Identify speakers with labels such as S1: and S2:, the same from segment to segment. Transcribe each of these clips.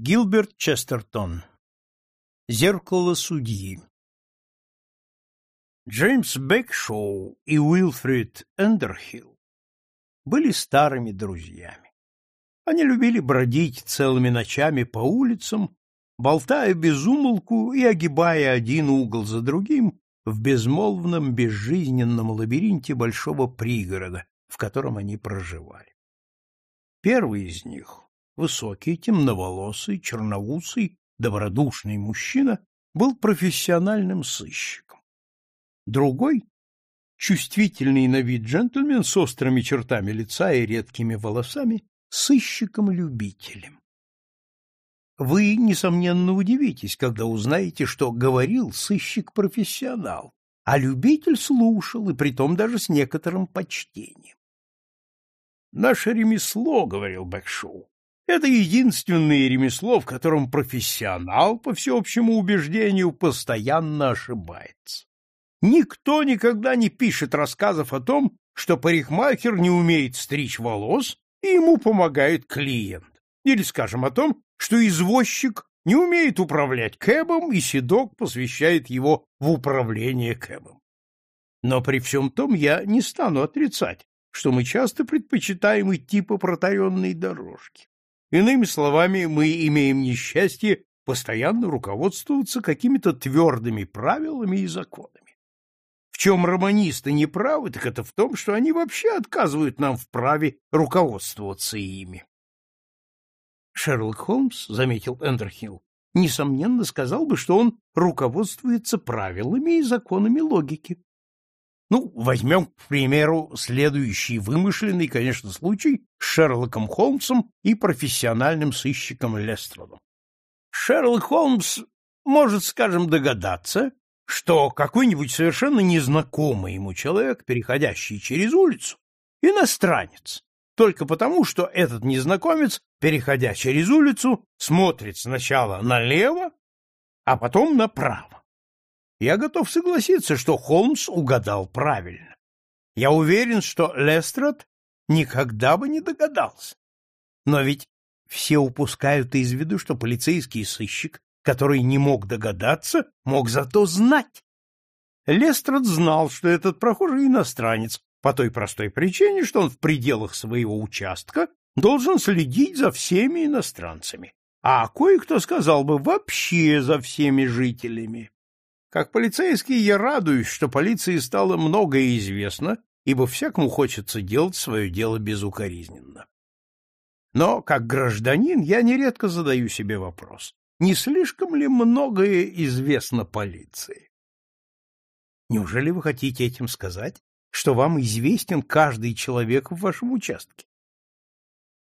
S1: Гилберт Честертон. Зеркало судьи. Джеймс Бэкшоу и Уилфрид Эндерхилл были старыми друзьями. Они любили бродить целыми ночами по улицам, болтая без умолку и огибая один угол за другим в безмолвном безжизненном лабиринте большого пригорода, в котором они проживали. Первый из них, высокий, темноволосый, черноусый, добродушный мужчина, был профессиональным сыщиком. Другой, чувствительный на вид джентльмен с острыми чертами лица и редкими волосами, сыщиком-любителем. Вы, несомненно, удивитесь, когда узнаете, что говорил сыщик-профессионал, а любитель слушал, и притом даже с некоторым почтением. «Наше ремесло, — говорил Бэкшоу, это единственное ремесло, в котором профессионал, по всеобщему убеждению, постоянно ошибается. Никто никогда не пишет рассказов о том, что парикмахер не умеет стричь волос, и ему помогает клиент. Или, скажем, о том, что извозчик не умеет управлять кэбом, и седок посвящает его в управление кэбом. Но при всем том я не стану отрицать, что мы часто предпочитаем идти по протаренной дорожке. Иными словами, мы имеем несчастье постоянно руководствоваться какими-то твердыми правилами и законами. В чем романисты не правы, так это в том, что они вообще отказывают нам в праве руководствоваться ими. Шерлок Холмс, заметил Эндерхилл, несомненно сказал бы, что он руководствуется правилами и законами логики. Ну, возьмем, к примеру, следующий вымышленный, конечно, случай с Шерлоком Холмсом и профессиональным сыщиком Лестродом. Шерлок Холмс может, скажем, догадаться, что какой-нибудь совершенно незнакомый ему человек, переходящий через улицу, иностранец, только потому, что этот незнакомец, переходя через улицу, смотрит сначала налево, а потом направо. Я готов согласиться, что Холмс угадал правильно. Я уверен, что Лестрад никогда бы не догадался. Но ведь все упускают из виду, что полицейский сыщик, который не мог догадаться, мог зато знать. Лестрад знал, что этот прохожий иностранец, по той простой причине, что он в пределах своего участка должен следить за всеми иностранцами, а кое-кто сказал бы вообще за всеми жителями. Как полицейский я радуюсь, что полиции стало многое известно, ибо всякому хочется делать свое дело безукоризненно. Но, как гражданин, я нередко задаю себе вопрос, не слишком ли многое известно полиции? Неужели вы хотите этим сказать, что вам известен каждый человек в вашем участке?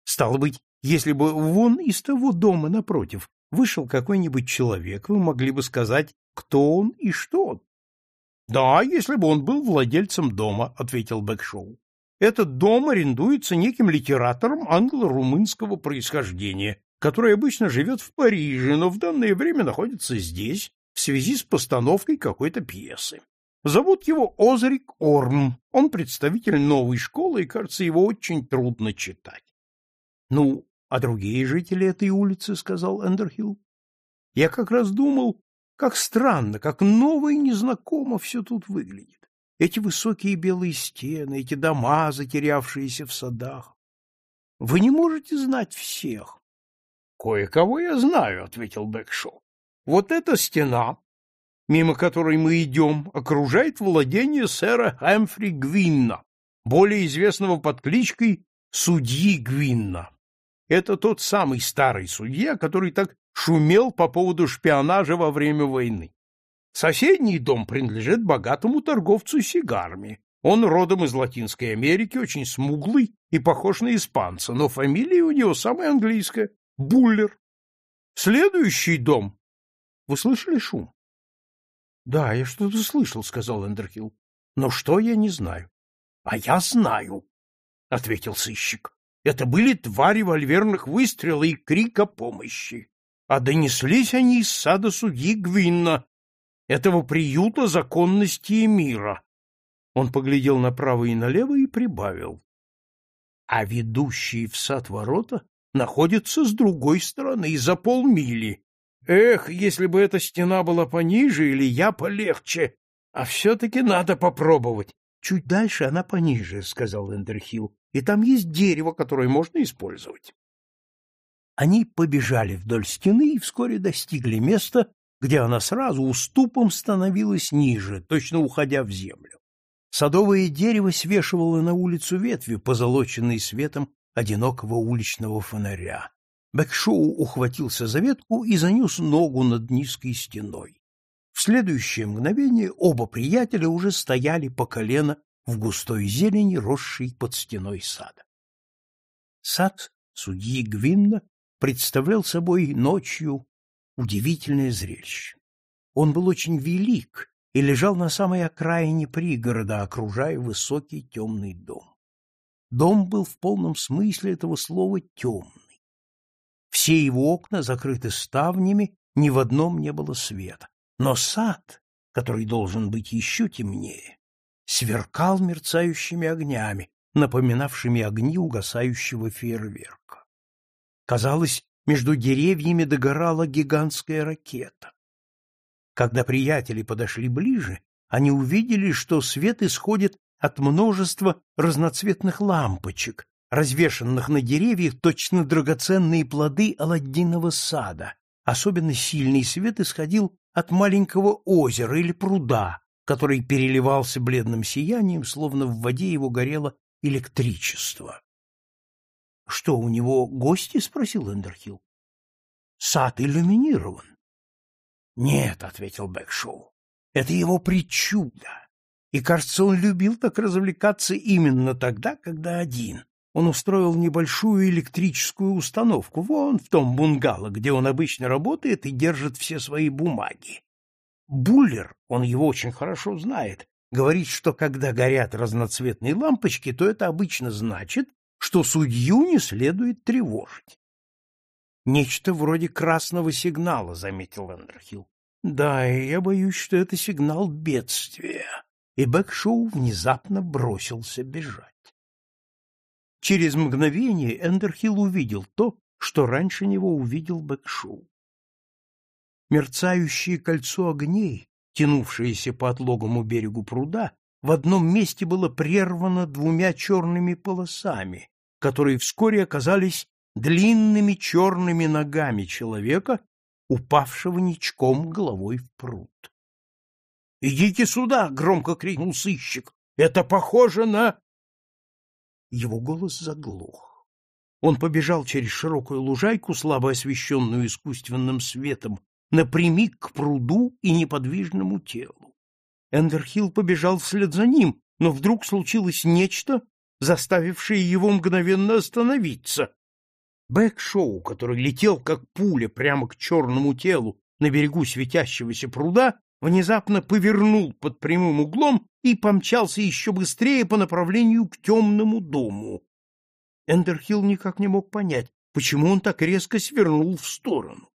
S1: Стало быть, если бы вон из того дома напротив вышел какой-нибудь человек, вы могли бы сказать, кто он и что он. — Да, если бы он был владельцем дома, — ответил Бэкшоу. Этот дом арендуется неким литератором англо-румынского происхождения, который обычно живет в Париже, но в данное время находится здесь в связи с постановкой какой-то пьесы. Зовут его Озрик Орм. Он представитель новой школы, и, кажется, его очень трудно читать. — Ну, а другие жители этой улицы, — сказал Эндерхилл. — Я как раз думал, как странно, как ново и незнакомо все тут выглядит. Эти высокие белые стены, эти дома, затерявшиеся в садах. Вы не можете знать всех. — Кое-кого я знаю, — ответил Бэкшоу. — Вот эта стена, мимо которой мы идем, окружает владение сэра Хэмфри Гвинна, более известного под кличкой Судьи Гвинна. Это тот самый старый судья, который так шумел по поводу шпионажа во время войны. Соседний дом принадлежит богатому торговцу сигарами. Он родом из Латинской Америки, очень смуглый и похож на испанца, но фамилия у него самая английская — Буллер. Следующий дом... Вы слышали шум? — Да, я что-то слышал, — сказал Эндерхилл. — Но что, я не знаю. — А я знаю, — ответил сыщик. — Это были два револьверных выстрела и крика помощи а донеслись они из сада судьи Гвинна, этого приюта законности и мира. Он поглядел направо и налево и прибавил. А ведущие в сад ворота находится с другой стороны, за полмили. Эх, если бы эта стена была пониже или я полегче, а все-таки надо попробовать. Чуть дальше она пониже, — сказал Эндерхилл, — и там есть дерево, которое можно использовать. Они побежали вдоль стены и вскоре достигли места, где она сразу уступом становилась ниже, точно уходя в землю. Садовое дерево свешивало на улицу ветви, позолоченные светом одинокого уличного фонаря. Бэкшоу ухватился за ветку и занес ногу над низкой стеной. В следующее мгновение оба приятеля уже стояли по колено в густой зелени, росшей под стеной сада. Сад судьи Гвинна представлял собой ночью удивительное зрелище. Он был очень велик и лежал на самой окраине пригорода, окружая высокий темный дом. Дом был в полном смысле этого слова темный. Все его окна закрыты ставнями, ни в одном не было света. Но сад, который должен быть еще темнее, сверкал мерцающими огнями, напоминавшими огни угасающего фейерверка. Казалось, между деревьями догорала гигантская ракета. Когда приятели подошли ближе, они увидели, что свет исходит от множества разноцветных лампочек, развешанных на деревьях точно драгоценные плоды Аладдинова сада. Особенно сильный свет исходил от маленького озера или пруда, который переливался бледным сиянием, словно в воде его горело электричество. — Что, у него гости? — спросил Эндерхилл. — Сад иллюминирован. — Нет, — ответил Бэкшоу, — это его причуда. И, кажется, он любил так развлекаться именно тогда, когда один. Он устроил небольшую электрическую установку вон в том бунгало, где он обычно работает и держит все свои бумаги. Буллер, он его очень хорошо знает, говорит, что когда горят разноцветные лампочки, то это обычно значит, что судью не следует тревожить. Нечто вроде красного сигнала, заметил Эндерхилл. Да, и я боюсь, что это сигнал бедствия. И Бэкшоу внезапно бросился бежать. Через мгновение Эндерхилл увидел то, что раньше него увидел Бэкшоу. Мерцающее кольцо огней, тянувшееся по отлогому берегу пруда, в одном месте было прервано двумя черными полосами, которые вскоре оказались длинными черными ногами человека, упавшего ничком головой в пруд. «Идите сюда!» — громко крикнул сыщик. «Это похоже на...» Его голос заглох. Он побежал через широкую лужайку, слабо освещенную искусственным светом, напрямик к пруду и неподвижному телу. Эндерхилл побежал вслед за ним, но вдруг случилось нечто, заставившее его мгновенно остановиться. Бэкшоу, который летел как пуля прямо к черному телу на берегу светящегося пруда, внезапно повернул под прямым углом и помчался еще быстрее по направлению к темному дому. Эндерхилл никак не мог понять, почему он так резко свернул в сторону.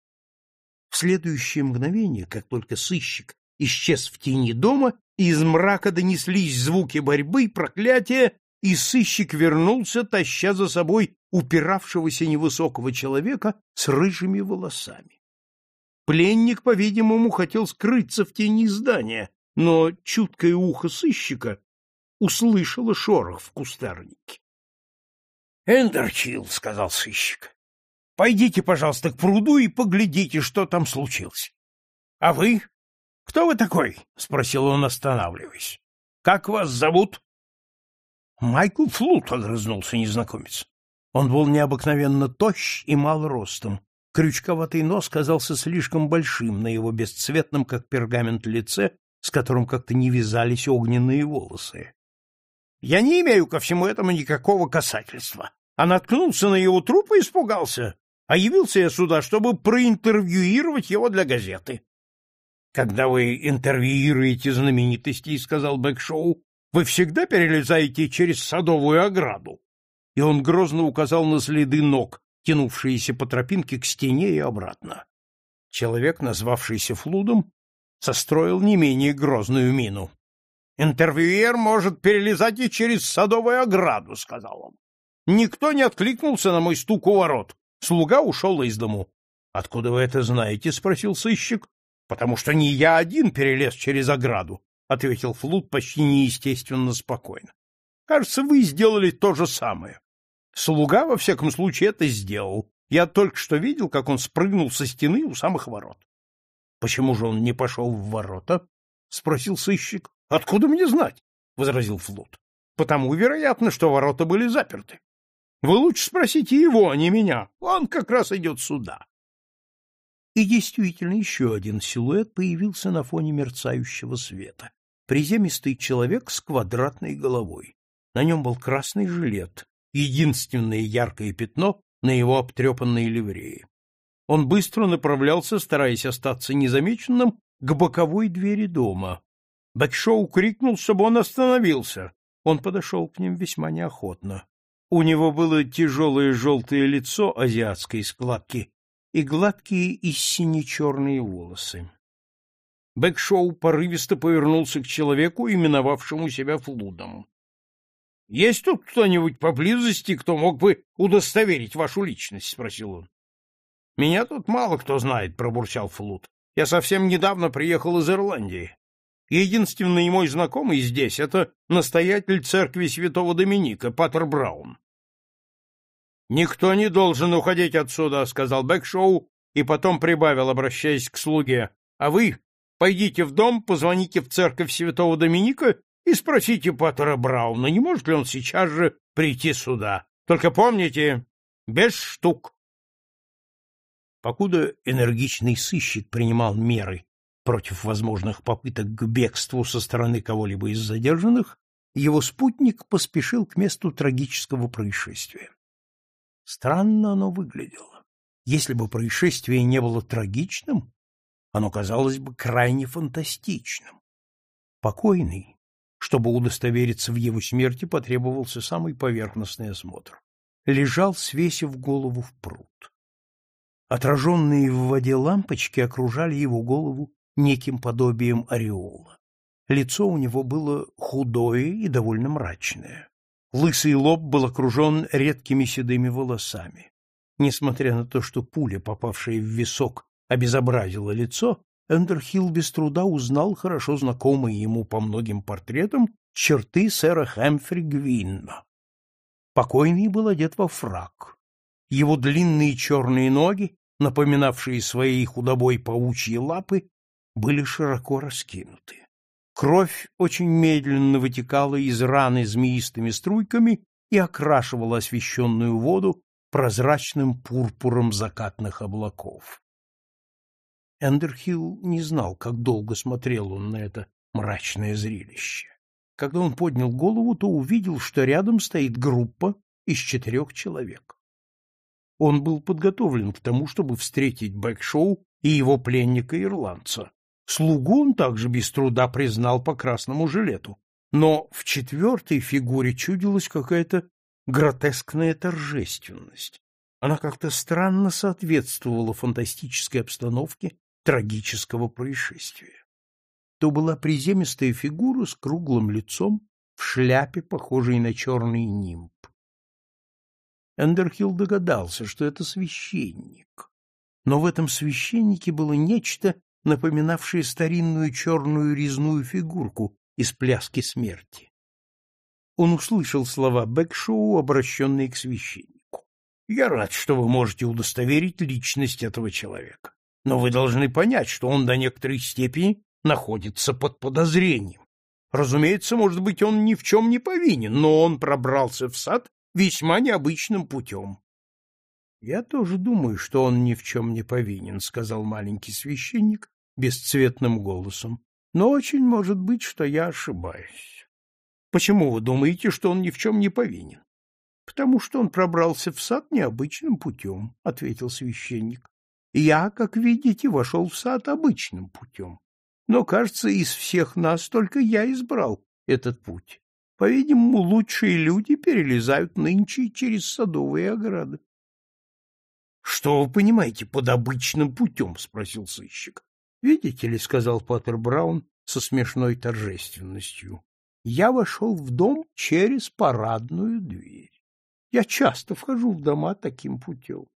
S1: В следующее мгновение, как только сыщик исчез в тени дома, из мрака донеслись звуки борьбы, проклятия, и сыщик вернулся, таща за собой упиравшегося невысокого человека с рыжими волосами. Пленник, по-видимому, хотел скрыться в тени здания, но чуткое ухо сыщика услышало шорох в кустарнике. — Эндерчилл, — сказал сыщик, Пойдите, пожалуйста, к пруду и поглядите, что там случилось. — А вы? Кто вы такой? — спросил он, останавливаясь. — Как вас зовут? — Майкл Флут, — огрызнулся незнакомец. Он был необыкновенно тощ и мал ростом. Крючковатый нос казался слишком большим на его бесцветном, как пергамент, лице, с которым как-то не вязались огненные волосы. — Я не имею ко всему этому никакого касательства. А наткнулся на его труп и испугался а явился я сюда, чтобы проинтервьюировать его для газеты. Когда вы интервьюируете знаменитостей, сказал Бэкшоу, вы всегда перелезаете через садовую ограду. И он грозно указал на следы ног, тянувшиеся по тропинке к стене и обратно. Человек, назвавшийся Флудом, состроил не менее грозную мину. «Интервьюер может перелезать и через садовую ограду», — сказал он. «Никто не откликнулся на мой стук у ворот. Слуга ушел из дому. — Откуда вы это знаете? — спросил сыщик. — Потому что не я один перелез через ограду, — ответил Флут почти неестественно спокойно. — Кажется, вы сделали то же самое. Слуга, во всяком случае, это сделал. Я только что видел, как он спрыгнул со стены у самых ворот. — Почему же он не пошел в ворота? — спросил сыщик. — Откуда мне знать? — возразил Флут. — Потому, вероятно, что ворота были заперты. Вы лучше спросите его, а не меня. Он как раз идет сюда. И действительно, еще один силуэт появился на фоне мерцающего света. Приземистый человек с квадратной головой. На нем был красный жилет, единственное яркое пятно на его обтрепанной ливрее. Он быстро направлялся, стараясь остаться незамеченным, к боковой двери дома. Бэкшоу крикнул, чтобы он остановился. Он подошел к ним весьма неохотно. У него было тяжелое желтое лицо азиатской складки и гладкие и сине-черные волосы. Бэкшоу порывисто повернулся к человеку, именовавшему себя Флудом. — Есть тут кто-нибудь поблизости, кто мог бы удостоверить вашу личность? — спросил он. — Меня тут мало кто знает, — пробурчал Флуд. — Я совсем недавно приехал из Ирландии. Единственный мой знакомый здесь — это настоятель церкви святого Доминика, Паттер Браун. «Никто не должен уходить отсюда», — сказал Бэкшоу и потом прибавил, обращаясь к слуге. «А вы пойдите в дом, позвоните в церковь святого Доминика и спросите Паттера Брауна, не может ли он сейчас же прийти сюда. Только помните, без штук». Покуда энергичный сыщик принимал меры против возможных попыток к бегству со стороны кого-либо из задержанных, его спутник поспешил к месту трагического происшествия. Странно оно выглядело. Если бы происшествие не было трагичным, оно казалось бы крайне фантастичным. Покойный, чтобы удостовериться в его смерти, потребовался самый поверхностный осмотр. Лежал, свесив голову в пруд. Отраженные в воде лампочки окружали его голову неким подобием ореола. Лицо у него было худое и довольно мрачное. Лысый лоб был окружен редкими седыми волосами. Несмотря на то, что пуля, попавшая в висок, обезобразила лицо, Эндерхилл без труда узнал хорошо знакомые ему по многим портретам черты сэра Хэмфри Гвинна. Покойный был одет во фрак. Его длинные черные ноги, напоминавшие своей худобой паучьи лапы, были широко раскинуты. Кровь очень медленно вытекала из раны змеистыми струйками и окрашивала освещенную воду прозрачным пурпуром закатных облаков. Эндерхилл не знал, как долго смотрел он на это мрачное зрелище. Когда он поднял голову, то увидел, что рядом стоит группа из четырех человек. Он был подготовлен к тому, чтобы встретить Бэкшоу и его пленника-ирландца, Слугу он также без труда признал по красному жилету, но в четвертой фигуре чудилась какая-то гротескная торжественность. Она как-то странно соответствовала фантастической обстановке трагического происшествия. То была приземистая фигура с круглым лицом в шляпе, похожей на черный нимб. Эндерхилл догадался, что это священник. Но в этом священнике было нечто, напоминавшие старинную черную резную фигурку из пляски смерти. Он услышал слова Бэкшоу, обращенные к священнику. «Я рад, что вы можете удостоверить личность этого человека. Но вы должны понять, что он до некоторой степени находится под подозрением. Разумеется, может быть, он ни в чем не повинен, но он пробрался в сад весьма необычным путем. — Я тоже думаю, что он ни в чем не повинен, — сказал маленький священник, бесцветным голосом. Но очень может быть, что я ошибаюсь. Почему вы думаете, что он ни в чем не повинен? Потому что он пробрался в сад необычным путем, — ответил священник. Я, как видите, вошел в сад обычным путем. Но, кажется, из всех нас только я избрал этот путь. По-видимому, лучшие люди перелезают нынче через садовые ограды. — Что вы понимаете под обычным путем? — спросил сыщик. Видите ли, сказал Поттер Браун со смешной торжественностью. Я вошел в дом через парадную дверь. Я часто вхожу в дома таким путем. —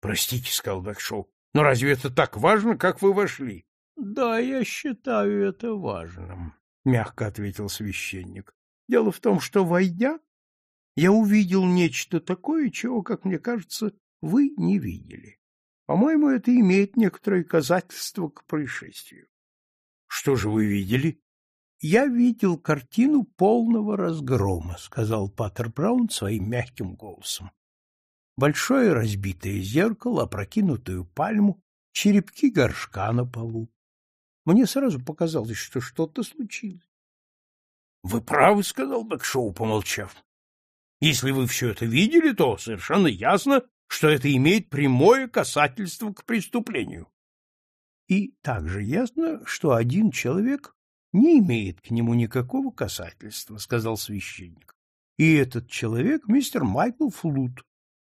S1: Простите, — сказал Бэкшоу, — но разве это так важно, как вы вошли?
S2: — Да, я считаю это важным, — мягко ответил священник. — Дело в том, что, войдя, я увидел нечто такое, чего, как мне кажется, вы не видели. По-моему, это имеет некоторое казательство к происшествию.
S1: — Что же вы видели?
S2: — Я видел картину полного разгрома, — сказал Паттер Браун своим мягким голосом большое разбитое зеркало, опрокинутую пальму, черепки горшка на полу. Мне сразу показалось, что что-то случилось.
S1: — Вы правы, — сказал Бэкшоу, помолчав. — Если вы все это видели, то совершенно ясно, что это имеет прямое касательство к преступлению.
S2: И также ясно, что один человек не имеет к нему никакого касательства, — сказал священник. И этот человек — мистер Майкл Флут,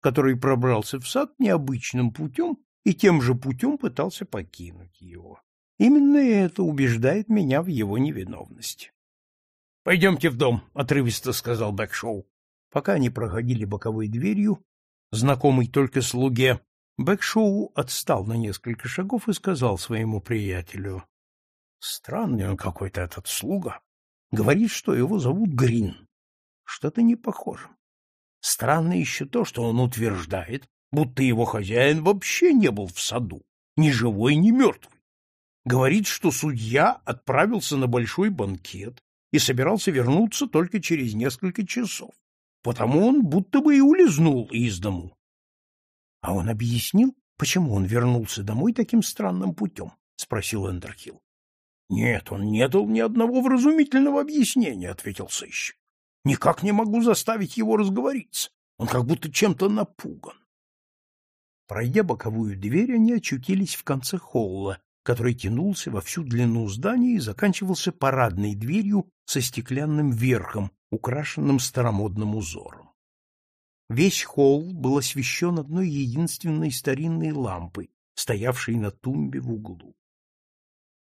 S2: который пробрался в сад необычным путем и тем же путем пытался покинуть его. Именно это убеждает меня в его невиновности.
S1: — Пойдемте в дом, — отрывисто сказал Бэкшоу.
S2: Пока они проходили боковой дверью, знакомый только слуге, Бэкшоу отстал на несколько шагов и сказал своему приятелю. — Странный он какой-то этот слуга. Говорит, что его зовут Грин. Что-то не похоже. Странно еще то, что он утверждает, будто его хозяин вообще не был в саду, ни живой, ни мертвый. Говорит, что судья отправился на большой банкет и собирался вернуться только через несколько часов, потому он будто бы и улизнул из дому. — А он объяснил, почему он вернулся домой таким странным путем? — спросил Эндерхилл. — Нет, он не дал ни одного вразумительного объяснения, — ответил сыщик. Никак не могу заставить его разговориться. Он как будто чем-то напуган. Пройдя боковую дверь, они очутились в конце холла, который тянулся во всю длину здания и заканчивался парадной дверью со стеклянным верхом, украшенным старомодным узором. Весь холл был освещен одной единственной старинной лампой, стоявшей на тумбе в углу.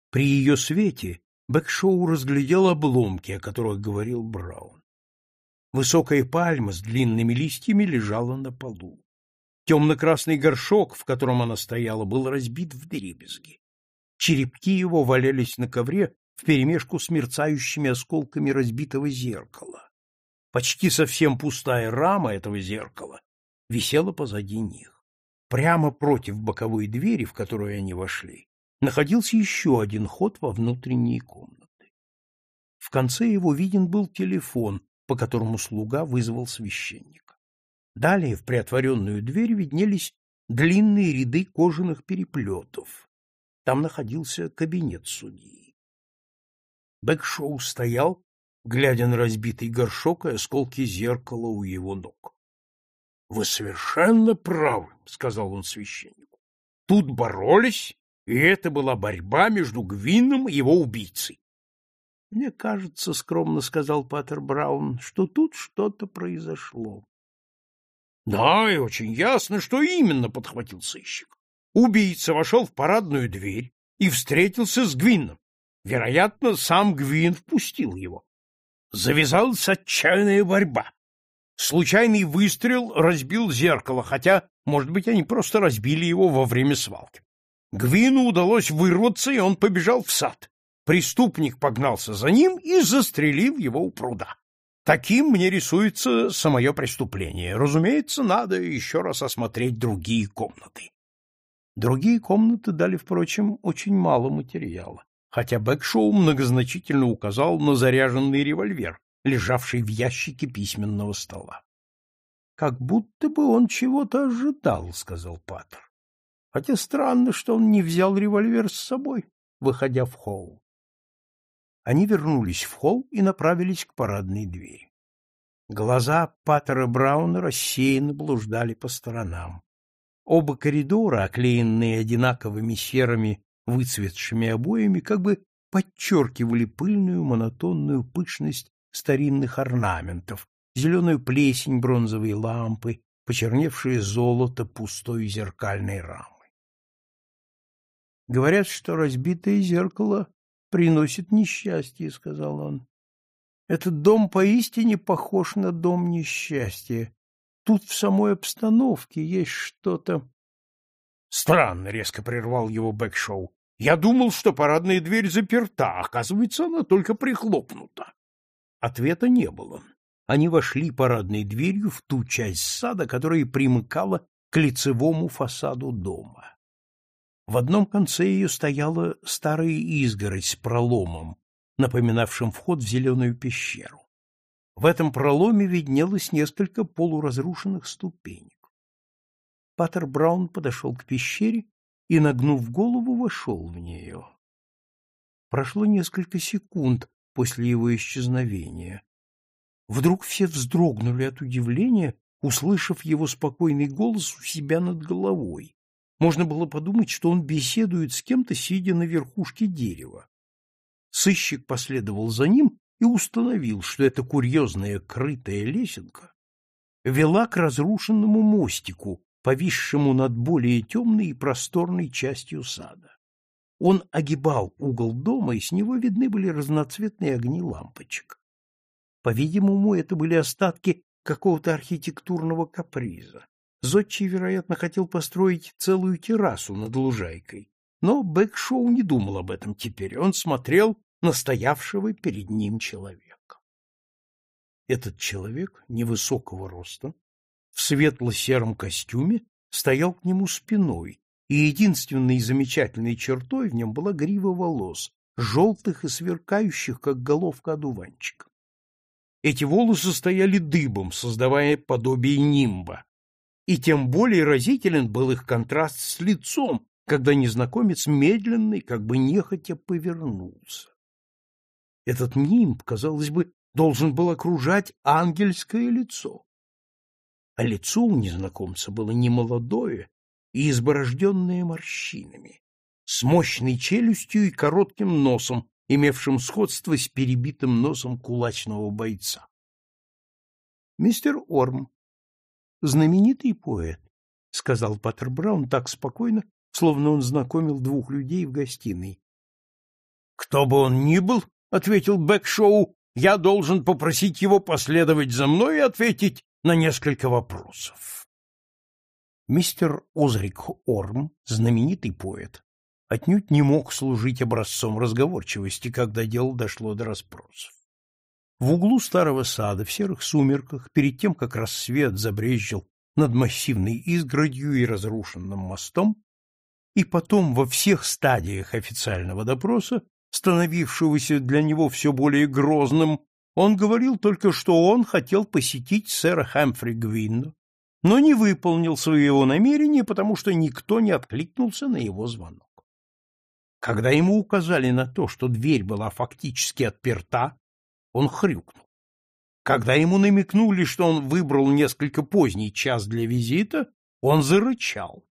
S2: При ее свете Бэкшоу разглядел обломки, о которых говорил Браун. Высокая пальма с длинными листьями лежала на полу. Темно-красный горшок, в котором она стояла, был разбит в дребезги. Черепки его валялись на ковре вперемешку с мерцающими осколками разбитого зеркала. Почти совсем пустая рама этого зеркала висела позади них. Прямо против боковой двери, в которую они вошли, находился еще один ход во внутренние комнаты. В конце его виден был телефон, по которому слуга вызвал священника. Далее в приотворенную дверь виднелись длинные ряды кожаных переплетов. Там находился кабинет судьи. Бэкшоу стоял, глядя на разбитый горшок и осколки зеркала у его ног. — Вы совершенно правы, — сказал он священнику. — Тут боролись, и это была борьба между Гвином и его убийцей. Мне кажется, скромно сказал Паттер Браун, что тут что-то произошло. Да, и очень ясно, что именно, подхватил сыщик. Убийца вошел в парадную дверь и встретился с Гвинном. Вероятно, сам Гвин впустил его. Завязалась отчаянная борьба. Случайный выстрел разбил зеркало, хотя, может быть, они просто разбили его во время свалки. Гвину удалось вырваться, и он побежал в сад. Преступник погнался за ним и застрелил его у пруда. Таким мне рисуется самое преступление. Разумеется, надо еще раз осмотреть другие комнаты. Другие комнаты дали, впрочем, очень мало материала, хотя Бэкшоу многозначительно указал на заряженный револьвер, лежавший в ящике письменного стола. — Как будто бы он чего-то ожидал, — сказал Паттер. Хотя странно, что он не взял револьвер с собой, выходя в холл. Они вернулись в холл и направились к парадной двери. Глаза Паттера Брауна рассеянно блуждали по сторонам. Оба коридора, оклеенные одинаковыми серыми выцветшими обоями, как бы подчеркивали пыльную монотонную пышность старинных орнаментов, зеленую плесень бронзовой лампы, почерневшее золото пустой зеркальной рамы. Говорят, что разбитое зеркало приносит несчастье, — сказал он. Этот дом поистине похож на дом несчастья. Тут в самой обстановке есть что-то...
S1: Странно, резко прервал его Бэкшоу. Я думал, что парадная дверь заперта, а оказывается, она только прихлопнута. Ответа не было. Они вошли парадной дверью в ту часть сада, которая примыкала к лицевому фасаду дома. В одном конце ее стояла старая изгородь с проломом, напоминавшим вход в зеленую пещеру. В этом проломе виднелось несколько полуразрушенных ступенек. Паттер Браун подошел к пещере и, нагнув голову, вошел в нее. Прошло несколько секунд после его исчезновения. Вдруг все вздрогнули от удивления, услышав его спокойный голос у себя над головой. Можно было подумать, что он беседует с кем-то, сидя на верхушке дерева. Сыщик последовал за ним и установил, что эта курьезная крытая лесенка вела к разрушенному мостику, повисшему над более темной и просторной частью сада. Он огибал угол дома, и с него видны были разноцветные огни лампочек. По-видимому, это были остатки какого-то архитектурного каприза. Зодчий, вероятно, хотел построить целую террасу над лужайкой, но Бэкшоу не думал об этом теперь. Он смотрел на стоявшего перед ним человека. Этот человек невысокого роста, в светло-сером костюме, стоял к нему спиной, и единственной замечательной чертой в нем была грива волос, желтых и сверкающих, как головка одуванчика. Эти волосы стояли дыбом, создавая подобие нимба, и тем более разителен был их контраст с лицом, когда незнакомец медленный, как бы нехотя повернулся. Этот нимб, казалось бы, должен был окружать ангельское лицо. А лицо у незнакомца было немолодое и изборожденное морщинами, с мощной челюстью и коротким носом, имевшим сходство с перебитым носом кулачного бойца. «Мистер Орм, знаменитый поэт», — сказал Паттер Браун так спокойно, словно он знакомил двух людей в гостиной. «Кто бы он ни был, ответил Бэкшоу, я должен попросить его последовать за мной и ответить на несколько вопросов. Мистер Озрик Орм, знаменитый поэт, отнюдь не мог служить образцом разговорчивости, когда дело дошло до расспросов. В углу старого сада, в серых сумерках, перед тем, как рассвет забрезжил над массивной изгородью и разрушенным мостом, и потом во всех стадиях официального допроса становившегося для него все более грозным, он говорил только, что он хотел посетить сэра Хэмфри Гвинна, но не выполнил своего намерения, потому что никто не откликнулся на его звонок. Когда ему указали на то, что дверь была фактически отперта, он хрюкнул. Когда ему намекнули, что он выбрал несколько поздний час для визита, он зарычал.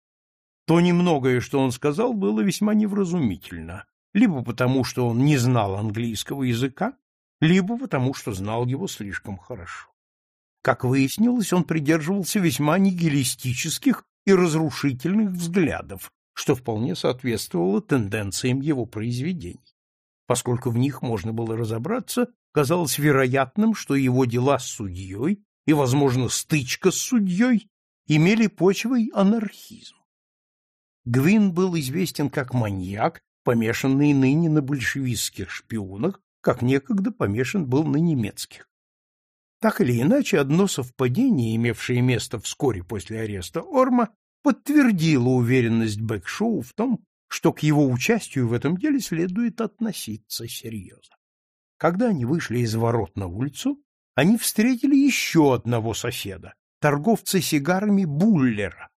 S1: То немногое, что он сказал, было весьма невразумительно либо потому, что он не знал английского языка, либо потому, что знал его слишком хорошо. Как выяснилось, он придерживался весьма нигилистических и разрушительных взглядов, что вполне соответствовало тенденциям его произведений. Поскольку в них можно было разобраться, казалось вероятным, что его дела с судьей и, возможно, стычка с судьей имели почвой анархизм. Гвин был известен как маньяк, помешанный ныне на большевистских шпионах, как некогда помешан был на немецких. Так или иначе, одно совпадение, имевшее место вскоре после ареста Орма, подтвердило уверенность Бэкшоу в том, что к его участию в этом деле следует относиться серьезно. Когда они вышли из ворот на улицу, они встретили еще одного соседа, торговца сигарами Буллера,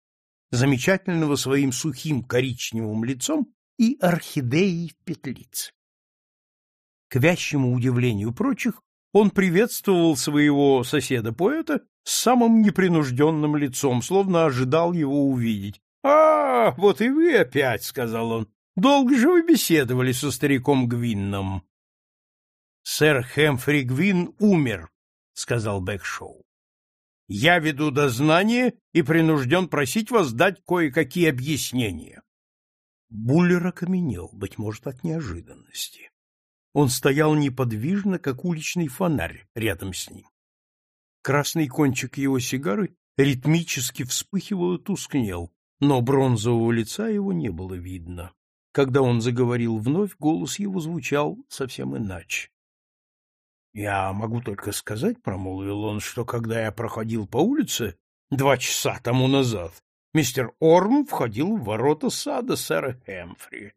S1: замечательного своим сухим коричневым лицом и орхидеей в петлице. К вящему удивлению прочих, он приветствовал своего соседа-поэта с самым непринужденным лицом, словно ожидал его увидеть. — А, вот и вы опять, — сказал он. — Долго же вы беседовали со стариком Гвинном? — Сэр Хэмфри Гвин умер, — сказал Бэкшоу. — Я веду дознание и принужден просить вас дать кое-какие объяснения. Буллер окаменел, быть может, от неожиданности. Он стоял неподвижно, как уличный фонарь рядом с ним. Красный кончик его сигары ритмически вспыхивал и тускнел, но бронзового лица его не было видно. Когда он заговорил вновь, голос его звучал совсем иначе. — Я могу только сказать, — промолвил он, — что когда я проходил по улице два часа тому назад, мистер Орм входил в ворота сада сэра Хэмфри.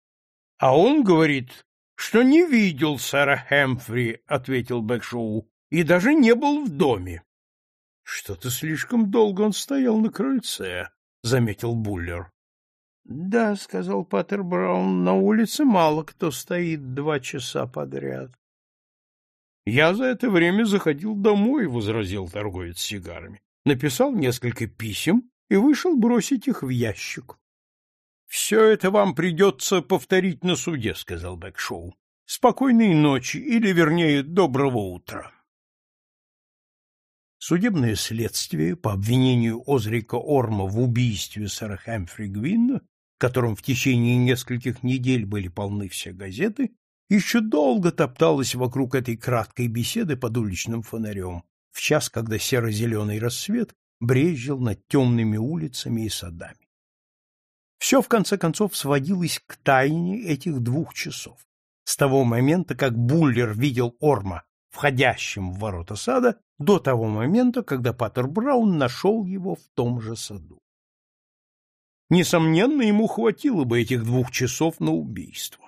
S1: — А он говорит, что не видел сэра Хэмфри, — ответил Бэкшоу, — и даже не был в доме. — Что-то слишком долго он стоял на крыльце, — заметил Буллер. — Да, — сказал Паттер Браун, — на улице мало кто стоит два часа подряд. — Я за это время заходил домой, — возразил торговец сигарами, написал несколько писем и вышел бросить их в ящик. Все это вам придется повторить на суде, сказал Бэкшоу. Спокойной ночи, или, вернее, доброго утра. Судебное следствие по обвинению Озрика Орма в убийстве сэра Хэмфри Гвинна, которым в течение нескольких недель были полны все газеты, еще долго топталось вокруг этой краткой беседы под уличным фонарем, в час, когда серо-зеленый рассвет брезжил над темными улицами и садами. Все, в конце концов, сводилось к тайне этих двух часов. С того момента, как Буллер видел Орма входящим в ворота сада, до того момента, когда Паттер Браун нашел его в том же саду. Несомненно, ему хватило бы этих двух часов на убийство.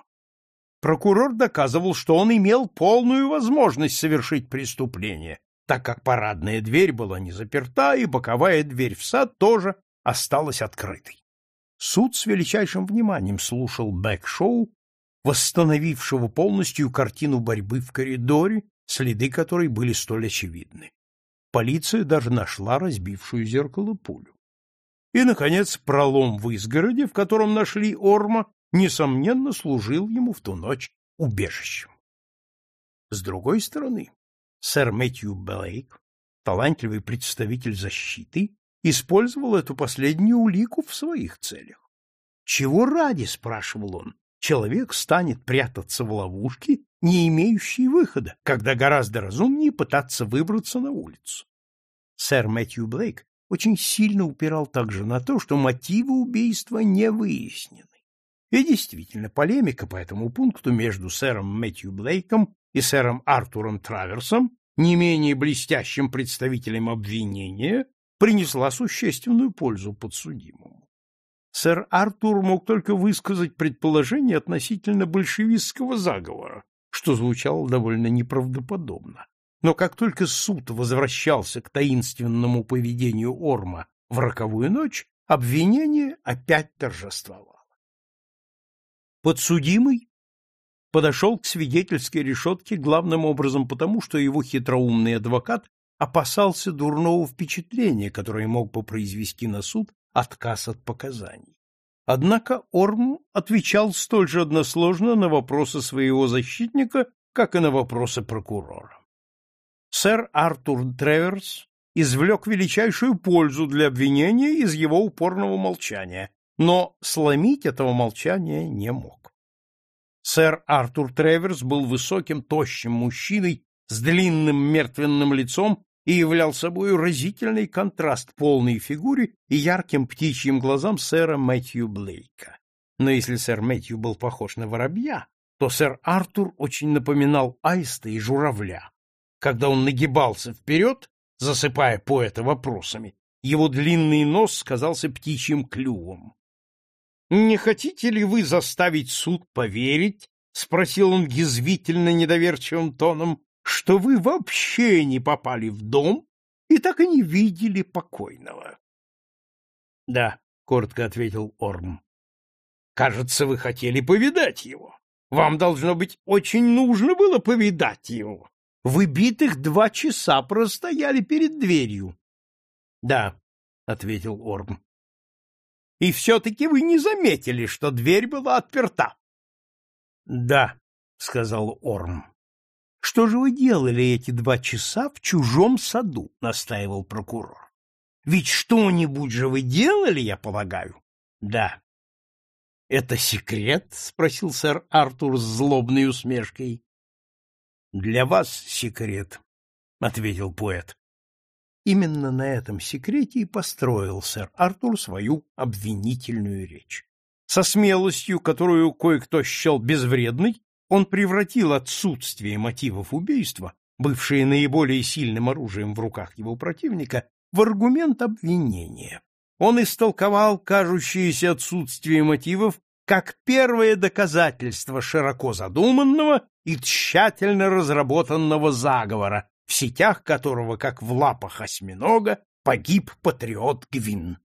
S1: Прокурор доказывал, что он имел полную возможность совершить преступление, так как парадная дверь была не заперта, и боковая дверь в сад тоже осталась открытой. Суд с величайшим вниманием слушал бэк-шоу, восстановившего полностью картину борьбы в коридоре, следы которой были столь очевидны. Полиция даже нашла разбившую зеркало пулю. И, наконец, пролом в изгороде, в котором нашли Орма, несомненно, служил ему в ту ночь убежищем. С другой стороны, сэр Мэтью Блейк, талантливый представитель защиты, использовал эту последнюю улику в своих целях. Чего ради, спрашивал он, человек станет прятаться в ловушке, не имеющей выхода, когда гораздо разумнее пытаться выбраться на улицу. Сэр Мэтью Блейк очень сильно упирал также на то, что мотивы убийства не выяснены. И действительно, полемика по этому пункту между сэром Мэтью Блейком и сэром Артуром Траверсом, не менее блестящим представителем обвинения, принесла существенную пользу подсудимому. Сэр Артур мог только высказать предположение относительно большевистского заговора, что звучало довольно неправдоподобно. Но как только суд возвращался к таинственному поведению Орма в роковую ночь, обвинение опять торжествовало. Подсудимый подошел к свидетельской решетке главным образом потому, что его хитроумный адвокат опасался дурного впечатления, которое мог бы произвести на суд отказ от показаний. Однако Орм отвечал столь же односложно на вопросы своего защитника, как и на вопросы прокурора. Сэр Артур Треверс извлек величайшую пользу для обвинения из его упорного молчания, но сломить этого молчания не мог. Сэр Артур Треверс был высоким, тощим мужчиной с длинным мертвенным лицом и являл собой разительный контраст полной фигуре и ярким птичьим глазам сэра Мэтью Блейка. Но если сэр Мэтью был похож на воробья, то сэр Артур очень напоминал аиста и журавля. Когда он нагибался вперед, засыпая поэта вопросами, его длинный нос казался птичьим клювом. «Не хотите ли вы заставить суд поверить, — спросил он язвительно недоверчивым тоном, что вы вообще не попали в дом и так и не видели покойного. — Да, — коротко ответил Орм. — Кажется, вы хотели повидать его. Вам, должно быть, очень нужно было повидать его. Вы битых два часа простояли перед дверью. — Да, — ответил Орм. — И все-таки вы не заметили, что дверь была отперта. — Да, — сказал Орм. — Что же вы делали эти два часа в чужом саду? — настаивал прокурор. — Ведь что-нибудь же вы делали, я полагаю? — Да. — Это секрет? — спросил сэр Артур с злобной усмешкой. — Для вас секрет, — ответил поэт. Именно на этом секрете и построил сэр Артур свою обвинительную речь. Со смелостью, которую кое-кто счел безвредной, он превратил отсутствие мотивов убийства, бывшие наиболее сильным оружием в руках его противника, в аргумент обвинения. Он истолковал кажущееся отсутствие мотивов как первое доказательство широко задуманного и тщательно разработанного заговора, в сетях которого, как в лапах осьминога, погиб патриот Гвин.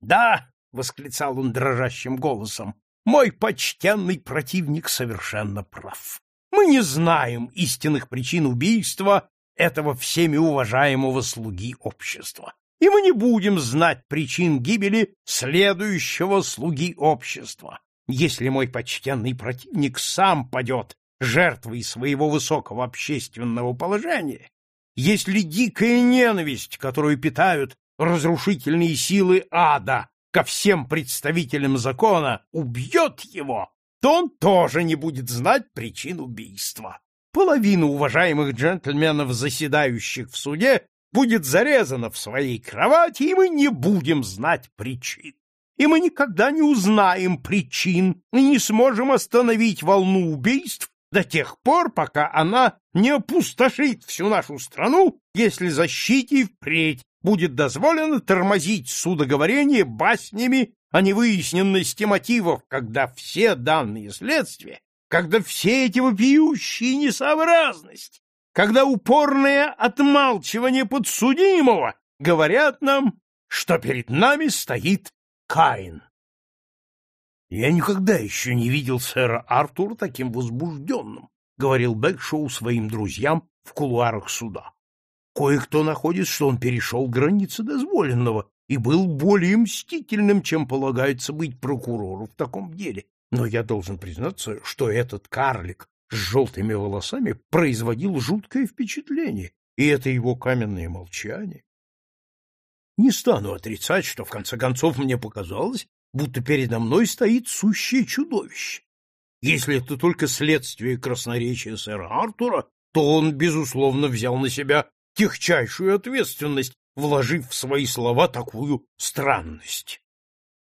S1: «Да!» — восклицал он дрожащим голосом. «Мой почтенный противник совершенно прав. Мы не знаем истинных причин убийства этого всеми уважаемого слуги общества, и мы не будем знать причин гибели следующего слуги общества. Если мой почтенный противник сам падет жертвой своего высокого общественного положения, если дикая ненависть, которую питают разрушительные силы ада ко всем представителям закона, убьет его, то он тоже не будет знать причин убийства. Половина уважаемых джентльменов, заседающих в суде, будет зарезана в своей кровати, и мы не будем знать причин и мы никогда не узнаем причин и не сможем остановить волну убийств до тех пор, пока она не опустошит всю нашу страну, если защите впредь будет дозволено тормозить судоговорение баснями о невыясненности мотивов, когда все данные следствия, когда все эти вопиющие несообразности, когда упорное отмалчивание подсудимого говорят нам, что перед нами стоит Каин. Я никогда еще не видел сэра Артура таким возбужденным, говорил Бэкшоу своим друзьям в кулуарах суда. Кое-кто находит, что он перешел границы дозволенного и был более мстительным, чем полагается быть прокурору в таком деле. Но я должен признаться, что этот карлик с желтыми волосами производил жуткое впечатление, и это его каменное молчание. Не стану отрицать, что в конце концов мне показалось, будто передо мной стоит сущее чудовище. Если это только следствие красноречия сэра Артура, то он, безусловно, взял на себя техчайшую ответственность, вложив в свои слова такую странность.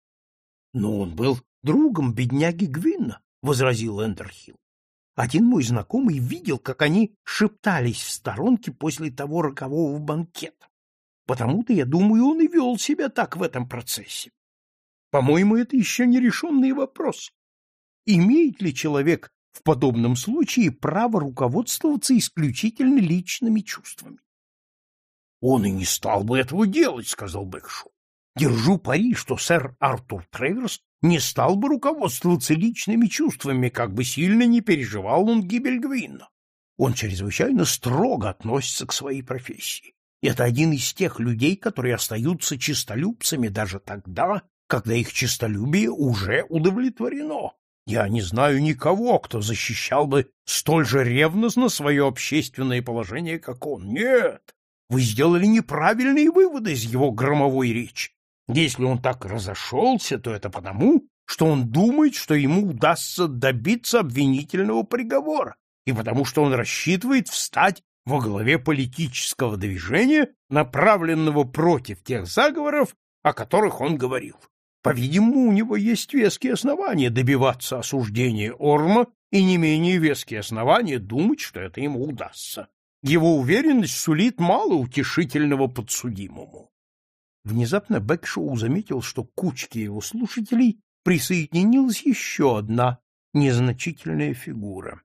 S1: — Но он был другом бедняги Гвинна, — возразил Эндерхилл. Один мой знакомый видел, как они шептались в сторонке после того рокового банкета. Потому-то, я думаю, он и вел себя так в этом процессе. По-моему, это еще не решенный вопрос. Имеет ли человек в подобном случае право руководствоваться исключительно личными чувствами? — Он и не стал бы этого делать, — сказал Бэкшоу. — Держу пари, что сэр Артур Треверс не стал бы руководствоваться личными чувствами, как бы сильно не переживал он гибель Гвинна. Он чрезвычайно строго относится к своей профессии. Это один из тех людей, которые остаются чистолюбцами даже тогда, когда их честолюбие уже удовлетворено. Я не знаю никого, кто защищал бы столь же ревностно свое общественное положение, как он. Нет, вы сделали неправильные выводы из его громовой речи. Если он так разошелся, то это потому, что он думает, что ему удастся добиться обвинительного приговора, и потому что он рассчитывает встать во главе политического движения, направленного против тех заговоров, о которых он говорил. По-видимому, у него есть веские основания добиваться осуждения Орма и не менее веские основания думать, что это ему удастся. Его уверенность сулит мало утешительного подсудимому. Внезапно Бэкшоу заметил, что к кучке его слушателей присоединилась еще одна незначительная фигура.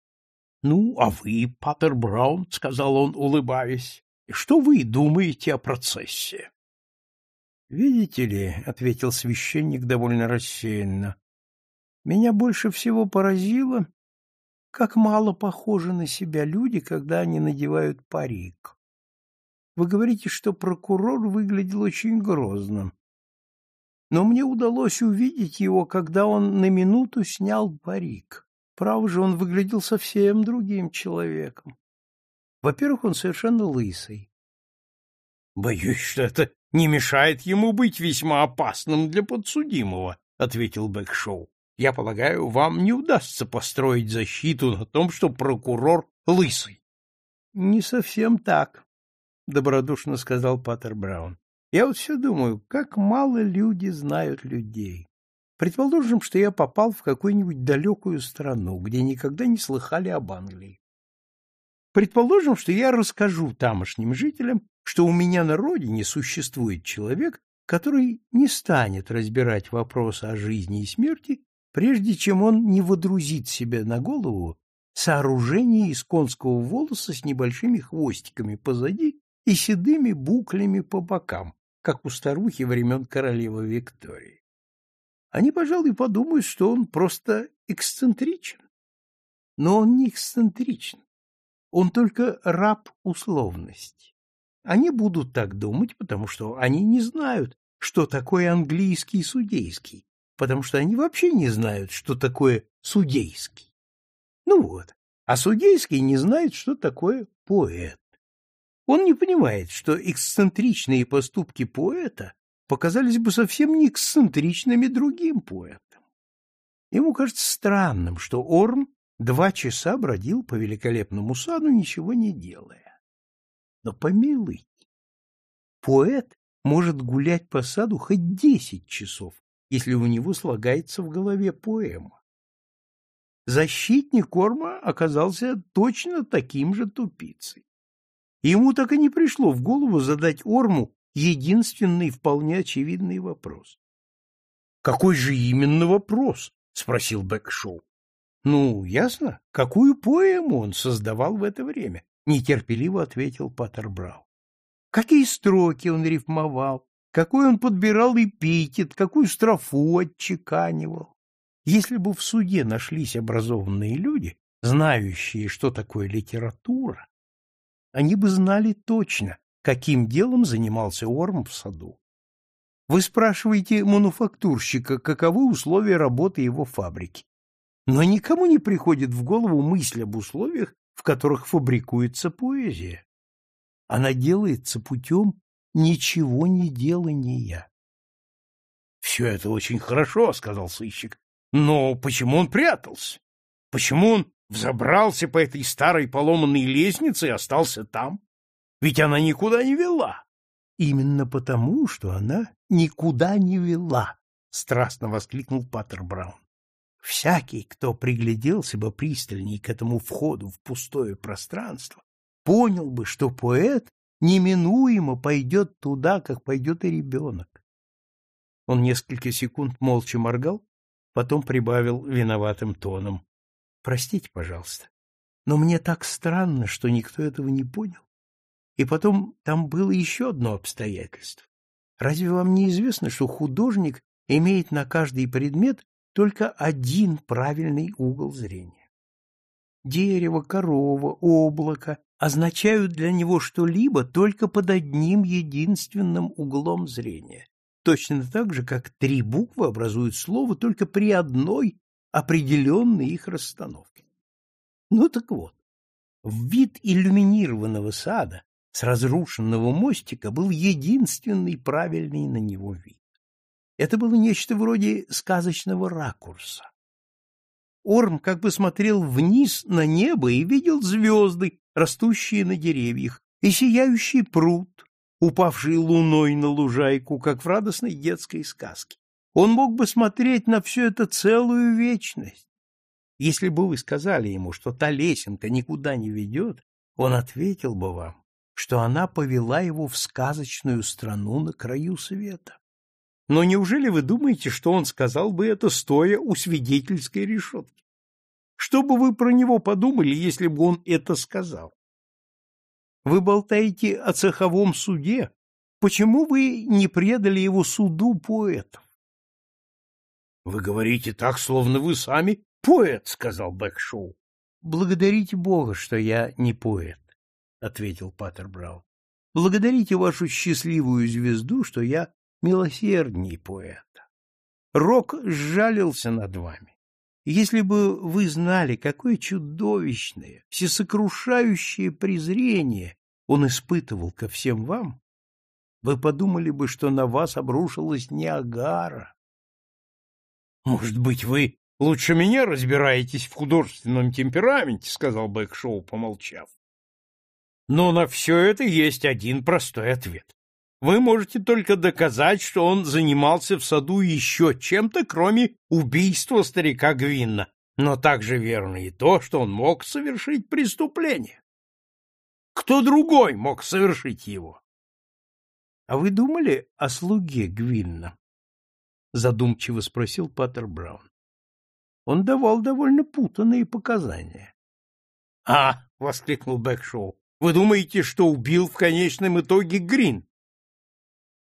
S1: — Ну, а вы, Паттер Браун, — сказал он, улыбаясь, — что вы думаете о процессе? — Видите ли, — ответил священник довольно рассеянно, — меня больше всего поразило, как мало похожи на себя люди, когда они надевают парик. Вы говорите, что прокурор выглядел очень грозным. Но мне удалось увидеть его, когда он на минуту снял парик. Право же, он выглядел совсем другим человеком. Во-первых, он совершенно лысый. — Боюсь, что это не мешает ему быть весьма опасным для подсудимого, — ответил Бэкшоу. — Я полагаю, вам не удастся построить защиту на том, что прокурор лысый. — Не совсем так. добродушно сказал Паттер Браун. Я вот все думаю, как мало люди знают людей. Предположим, что я попал в какую-нибудь далекую страну, где никогда не слыхали об Англии. Предположим, что я расскажу тамошним жителям, что у меня на родине существует человек, который не станет разбирать вопросы о жизни и смерти, прежде чем он не водрузит себе на голову сооружение из конского волоса с небольшими хвостиками позади и седыми буклями по бокам, как у старухи времен королевы Виктории они, пожалуй, подумают, что он просто эксцентричен. Но он не эксцентричен. Он только раб условности. Они будут так думать, потому что они не знают, что такое английский судейский, потому что они вообще не знают, что такое судейский. Ну вот, а судейский не знает, что такое поэт. Он не понимает, что эксцентричные поступки поэта показались бы совсем не эксцентричными другим поэтам. Ему кажется странным, что Орм два часа бродил по великолепному саду, ничего не делая. Но помилуйте, поэт может гулять по саду хоть десять часов, если у него слагается в голове поэма. Защитник Орма оказался точно таким же тупицей. Ему так и не пришло в голову задать Орму единственный вполне очевидный вопрос. — Какой же именно вопрос? — спросил Бэкшоу. — Ну, ясно, какую поэму он создавал в это время, — нетерпеливо ответил Паттер Брау. Какие строки он рифмовал, какой он подбирал эпитет, какую строфу отчеканивал. Если бы в суде нашлись образованные люди, знающие, что такое литература, они бы знали точно, каким делом занимался Орм в саду. Вы спрашиваете мануфактурщика, каковы условия работы его фабрики. Но никому не приходит в голову мысль об условиях, в которых фабрикуется поэзия. Она делается путем ничего не делания. — Все это очень хорошо, — сказал сыщик. — Но почему он прятался? Почему он взобрался по этой старой поломанной лестнице и остался там? Ведь она никуда не вела. Именно потому, что она никуда не вела, страстно воскликнул Паттер Браун. Всякий, кто пригляделся бы пристальней к этому входу в пустое пространство, понял бы, что поэт неминуемо пойдет туда, как пойдет и ребенок. Он несколько секунд молча моргал, потом прибавил виноватым тоном. — Простите, пожалуйста, но мне так странно, что никто этого не понял. И потом там было еще одно обстоятельство. Разве вам не известно, что художник имеет на каждый предмет только один правильный угол зрения? Дерево, корова, облако означают для него что-либо только под одним единственным углом зрения, точно так же, как три буквы образуют слово только при одной определенной их расстановке. Ну так вот, вид иллюминированного сада с разрушенного мостика был единственный правильный на него вид. Это было нечто вроде сказочного ракурса. Орм как бы смотрел вниз на небо и видел звезды, растущие на деревьях, и сияющий пруд, упавший луной на лужайку, как в радостной детской сказке. Он мог бы смотреть на все это целую вечность. Если бы вы сказали ему, что та лесенка никуда не ведет, он ответил бы вам, что она повела его в сказочную страну на краю света. Но неужели вы думаете, что он сказал бы это, стоя у свидетельской решетки? Что бы вы про него подумали, если бы он это сказал? Вы болтаете о цеховом суде. Почему вы не предали его суду поэтов? — Вы говорите так, словно вы сами поэт, — сказал Бэкшоу. — Благодарите Бога, что я не поэт. — ответил Паттер Браун. — Благодарите вашу счастливую звезду, что я милосердней поэта. Рок сжалился над вами. Если бы вы знали, какое чудовищное, всесокрушающее презрение он испытывал ко всем вам, вы подумали бы, что на вас обрушилась Ниагара. — Может быть, вы лучше меня разбираетесь в художественном темпераменте, — сказал Бэкшоу, помолчав. Но на все это есть один простой ответ. Вы можете только доказать, что он занимался в саду еще чем-то, кроме убийства старика Гвинна, но также верно и то, что он мог совершить преступление. Кто другой мог совершить его?
S2: — А вы думали о слуге Гвинна? — задумчиво спросил Паттер Браун. Он давал довольно путанные показания.
S1: — А! — воскликнул Бэкшоу. — Вы думаете, что убил в конечном итоге Грин?
S2: —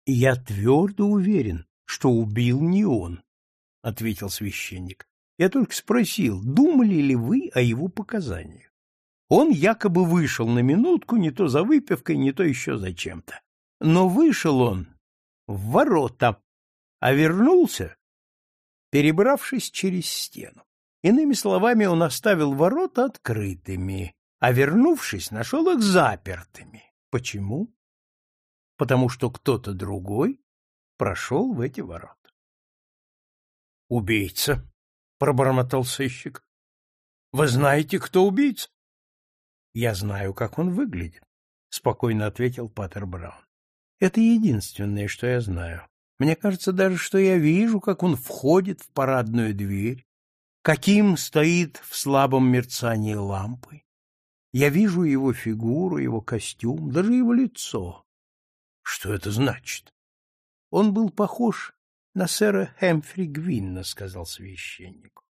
S2: Я твердо уверен, что убил не он, — ответил священник. Я только спросил, думали ли вы о его показаниях. Он якобы вышел на минутку не то за выпивкой, не то еще за чем-то. Но вышел он в ворота, а вернулся, перебравшись через стену. Иными словами, он оставил ворота открытыми, а вернувшись, нашел их запертыми. Почему? Потому что кто-то другой прошел в эти ворота.
S1: «Убийца», — пробормотал сыщик. «Вы знаете, кто убийца?»
S2: «Я знаю, как он выглядит», — спокойно ответил Паттер Браун. «Это единственное, что я знаю. Мне кажется даже, что я вижу, как он входит в парадную дверь, каким стоит в слабом мерцании лампы. Я вижу его фигуру, его костюм, даже его лицо.
S1: Что это значит?
S2: Он был похож на сэра Хэмфри Гвинна, сказал священник.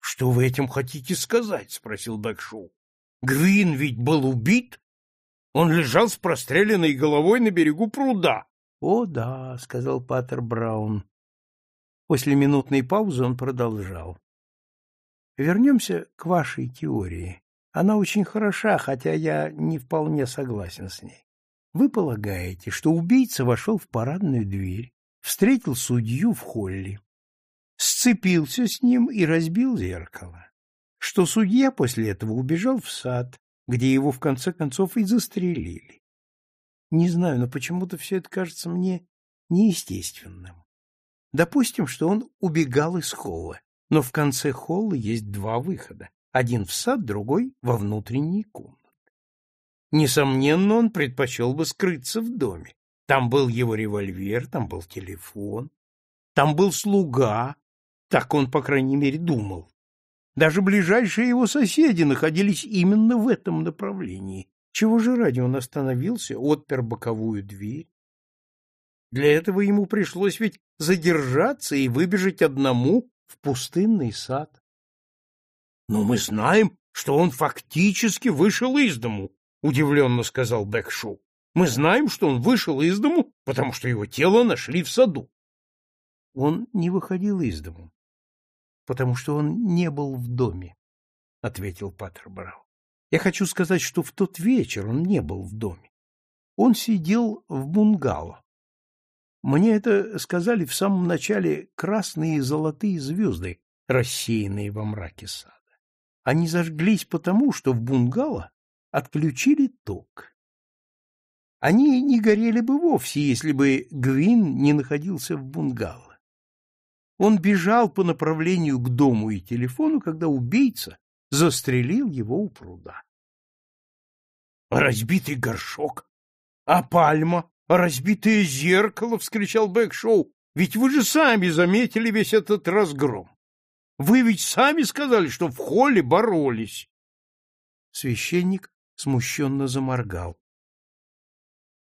S1: Что вы этим хотите сказать? спросил Бэкшоу. Гвин ведь был убит? Он лежал с простреленной головой на берегу пруда.
S2: О, да, сказал Паттер Браун. После минутной паузы он продолжал. Вернемся к вашей теории. Она очень хороша, хотя я не вполне согласен с ней. Вы полагаете, что убийца вошел в парадную дверь, встретил судью в холле, сцепился с ним и разбил зеркало, что судья после этого убежал в сад, где его в конце концов и застрелили. Не знаю, но почему-то все это кажется мне неестественным. Допустим, что он убегал из холла, но в конце холла есть два выхода. Один в сад, другой во внутренний комнат. Несомненно, он предпочел бы скрыться в доме. Там был его револьвер, там был телефон, там был слуга, так он, по крайней мере, думал. Даже ближайшие его соседи находились именно в этом направлении, чего же ради он остановился, отпер боковую дверь? Для этого ему пришлось ведь задержаться и выбежать одному в пустынный сад.
S1: Но мы знаем, что он фактически вышел из дому, удивленно сказал Бэкшоу. Мы знаем, что он вышел из дому, потому что его тело нашли в саду.
S2: Он не выходил из дому, потому что он не был в доме, ответил Паттер Браун. Я хочу сказать, что в тот вечер он не был в доме. Он сидел в бунгало. Мне это сказали в самом начале красные и золотые звезды, рассеянные во мраке сада. Они зажглись потому, что в бунгало отключили ток. Они не горели бы вовсе, если бы Гвин не находился в бунгало. Он бежал по направлению к дому и телефону, когда убийца застрелил его у пруда.
S1: «А разбитый горшок? А пальма? Разбитое зеркало?» — вскричал Бэкшоу. «Ведь вы же сами заметили весь этот разгром. Вы ведь сами сказали, что в холле боролись».
S2: Священник смущенно заморгал.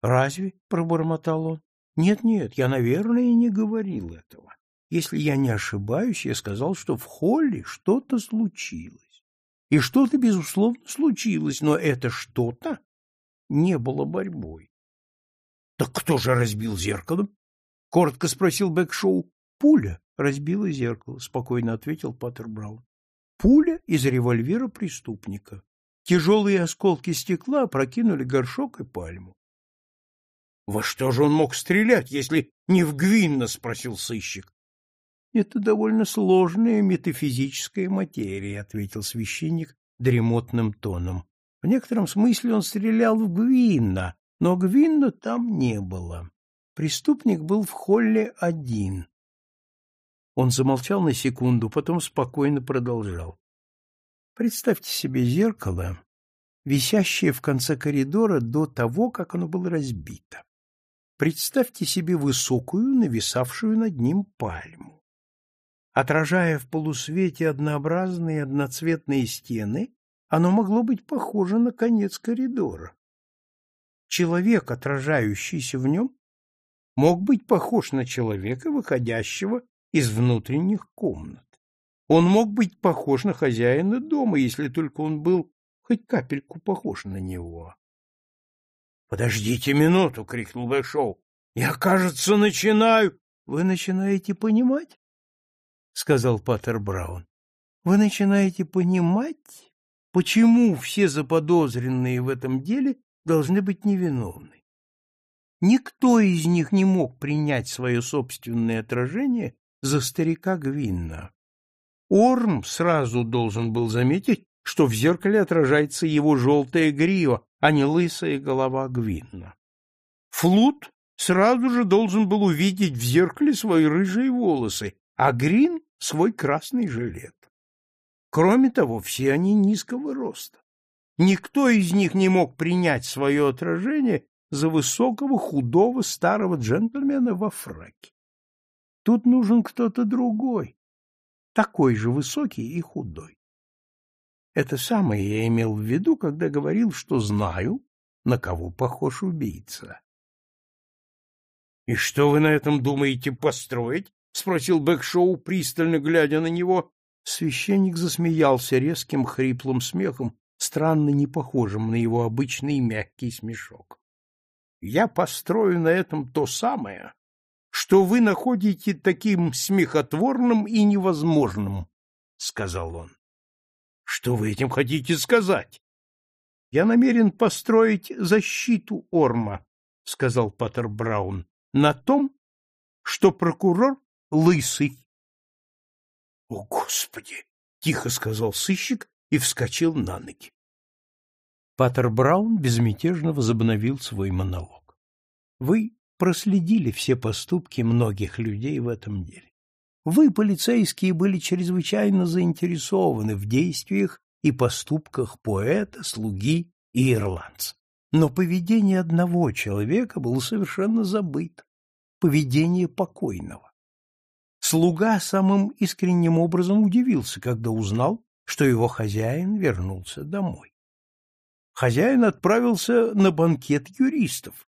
S2: «Разве?» — пробормотал он. «Нет-нет, я, наверное, не говорил этого. Если я не ошибаюсь, я сказал, что в холле что-то случилось. И что-то, безусловно, случилось, но это что-то не было борьбой. — Так кто же разбил зеркало? — коротко спросил Бэкшоу. — Пуля разбила зеркало, — спокойно ответил Паттер Браун. — Пуля из револьвера преступника. Тяжелые осколки стекла прокинули горшок и пальму.
S1: — Во что же он мог стрелять, если не в Гвинна? — спросил сыщик.
S2: Это довольно сложная метафизическая материя, ответил священник дремотным тоном. В некотором смысле он стрелял в Гвинна, но Гвинна там не было. Преступник был в холле один. Он замолчал на секунду, потом спокойно продолжал. Представьте себе зеркало
S1: висящее в конце коридора до того, как оно было разбито. Представьте себе высокую, нависавшую над ним пальму. Отражая в полусвете однообразные одноцветные стены, оно могло быть похоже на конец коридора. Человек, отражающийся в нем, мог быть похож на человека, выходящего из внутренних комнат. Он мог быть похож на хозяина дома, если только он был хоть капельку похож на него. — Подождите минуту! — крикнул Бэшоу. — Я, кажется, начинаю... — Вы начинаете понимать? — сказал Паттер Браун. — Вы начинаете понимать, почему все заподозренные в этом деле должны быть невиновны. Никто из них не мог принять свое собственное отражение за старика Гвинна. Орм сразу должен был заметить, что в зеркале отражается его желтая грива, а не лысая голова Гвинна. Флут сразу же должен был увидеть в зеркале свои рыжие волосы, а Грин — свой красный жилет. Кроме того, все они низкого роста. Никто из них не мог принять свое отражение за высокого, худого, старого джентльмена во фраке. Тут нужен кто-то другой, такой же высокий и худой. Это самое я имел в виду, когда говорил, что знаю, на кого похож убийца. — И что вы на этом думаете построить? — спросил Бэкшоу, пристально глядя на него. Священник засмеялся резким хриплым смехом, странно не похожим на его обычный мягкий смешок. — Я построю на этом то самое, что вы находите таким смехотворным и невозможным, — сказал он. — Что вы этим хотите сказать? — Я намерен построить защиту Орма, — сказал Паттер Браун, — на том, что прокурор лысый. — О, Господи! — тихо сказал сыщик и вскочил на ноги. Паттер Браун безмятежно возобновил свой монолог. — Вы проследили все поступки многих людей в этом деле. Вы, полицейские, были чрезвычайно заинтересованы в действиях и поступках поэта, слуги и ирландца. Но поведение одного человека было совершенно забыто. Поведение покойного. Слуга самым искренним образом удивился, когда узнал, что его хозяин вернулся домой. Хозяин отправился на банкет юристов,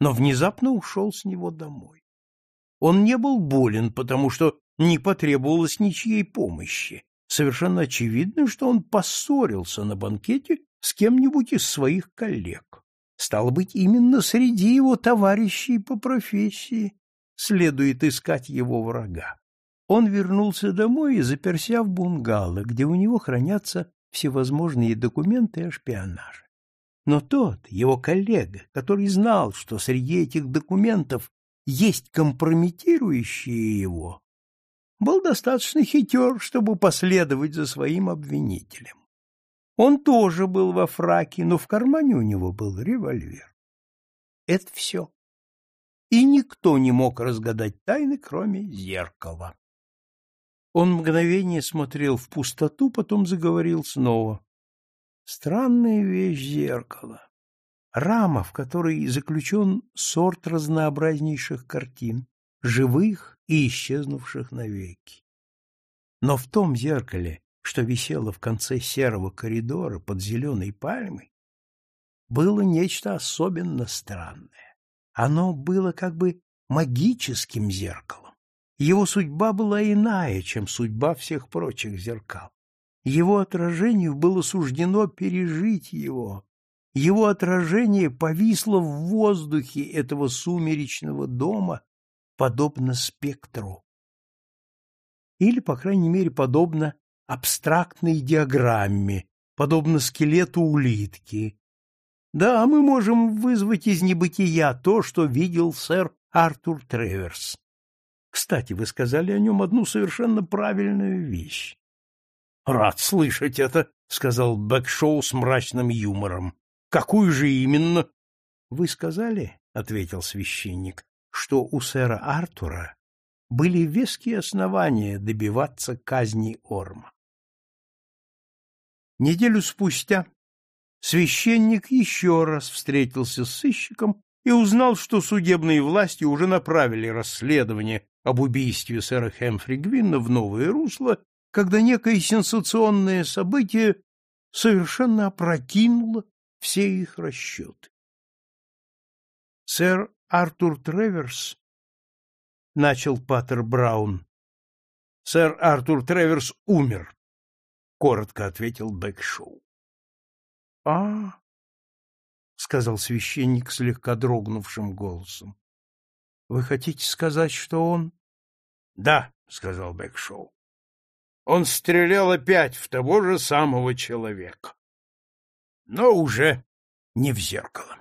S1: но внезапно ушел с него домой. Он не был болен, потому что не потребовалось ничьей помощи. Совершенно очевидно, что он поссорился на банкете с кем-нибудь из своих коллег. Стало быть, именно среди его товарищей по профессии следует искать его врага. Он вернулся домой и заперся в бунгало, где у него хранятся всевозможные документы о шпионаже. Но тот, его коллега, который знал, что среди этих документов есть компрометирующие его, был достаточно хитер, чтобы последовать за своим обвинителем. Он тоже был во фраке, но в кармане у него был револьвер. Это все. И никто не мог разгадать тайны, кроме зеркала. Он мгновение смотрел в пустоту, потом заговорил снова. Странная вещь зеркало. Рама, в которой заключен сорт разнообразнейших картин, живых и исчезнувших навеки. Но в том зеркале, что висело в конце серого коридора под зеленой пальмой, было нечто особенно странное. Оно было как бы магическим зеркалом. Его судьба была иная, чем судьба всех прочих зеркал. Его отражению было суждено пережить его. Его отражение повисло в воздухе этого сумеречного дома, подобно спектру. Или, по крайней мере, подобно абстрактной диаграмме, подобно скелету улитки. Да, мы можем вызвать из небытия то, что видел сэр Артур Треверс. Кстати, вы сказали о нем одну совершенно правильную вещь. Рад слышать это, сказал Бэкшоу с мрачным юмором. Какую же именно? Вы сказали, ответил священник, что у сэра Артура были веские основания добиваться казни Орма. Неделю спустя Священник еще раз встретился с сыщиком и узнал, что судебные власти уже направили расследование об убийстве сэра Хэмфри Гвинна в новое русло, когда некое сенсационное событие совершенно опрокинуло все их расчеты. Сэр Артур Треверс, начал Паттер Браун. Сэр Артур Треверс умер, коротко ответил Бэкшоу. А, сказал священник слегка дрогнувшим голосом. Вы хотите сказать, что он Да, сказал Бэкшоу. Он стрелял опять в того же самого человека. Но уже не в зеркало.